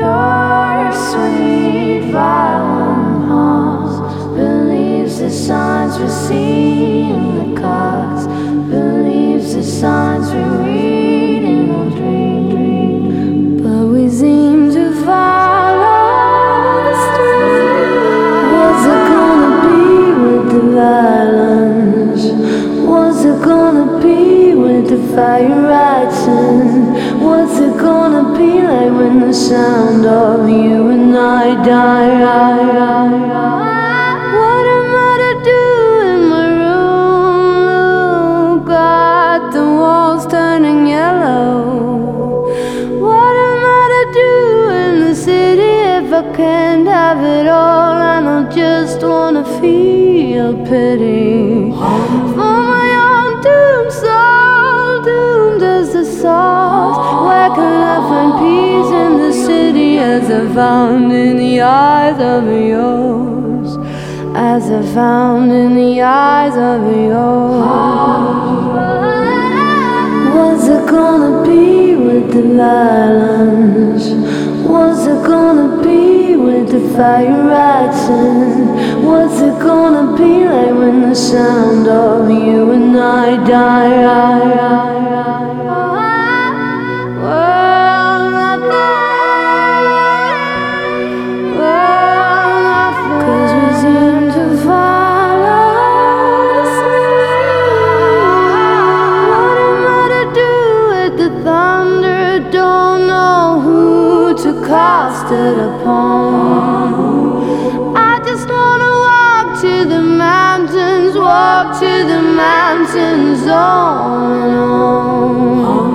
Your sweet violin halls believes the signs we see in the cards, believes the signs we fire rising? What's it gonna be like when the sound of you and I die? What am I to do in my room? Look at the walls turning yellow. What am I to do in the city if I can't have it all? And I just wanna feel pity as I found in the eyes of yours? As I found in the eyes of yours. What's it gonna be with the violence? What's it gonna be with the fire rising? What's it gonna be like when the sound of you to cast it upon. I just wanna walk to the mountains, walk to the mountains on and on.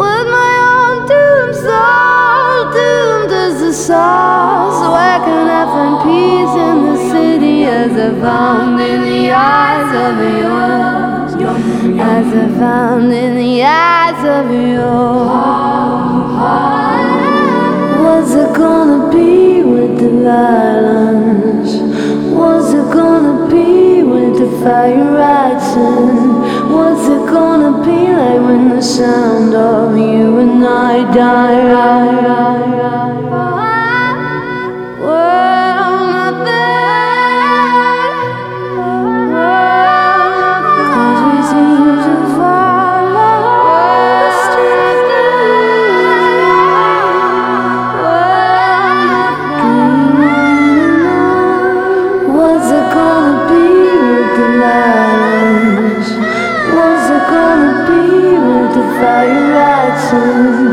With my own doomed soul, doomed as the sauce. Where can I find peace in the city as I found in the eyes of yours? As I found in the eyes of yours. Fire rising? What's it gonna be like when the sound of you and I die? Well, rising?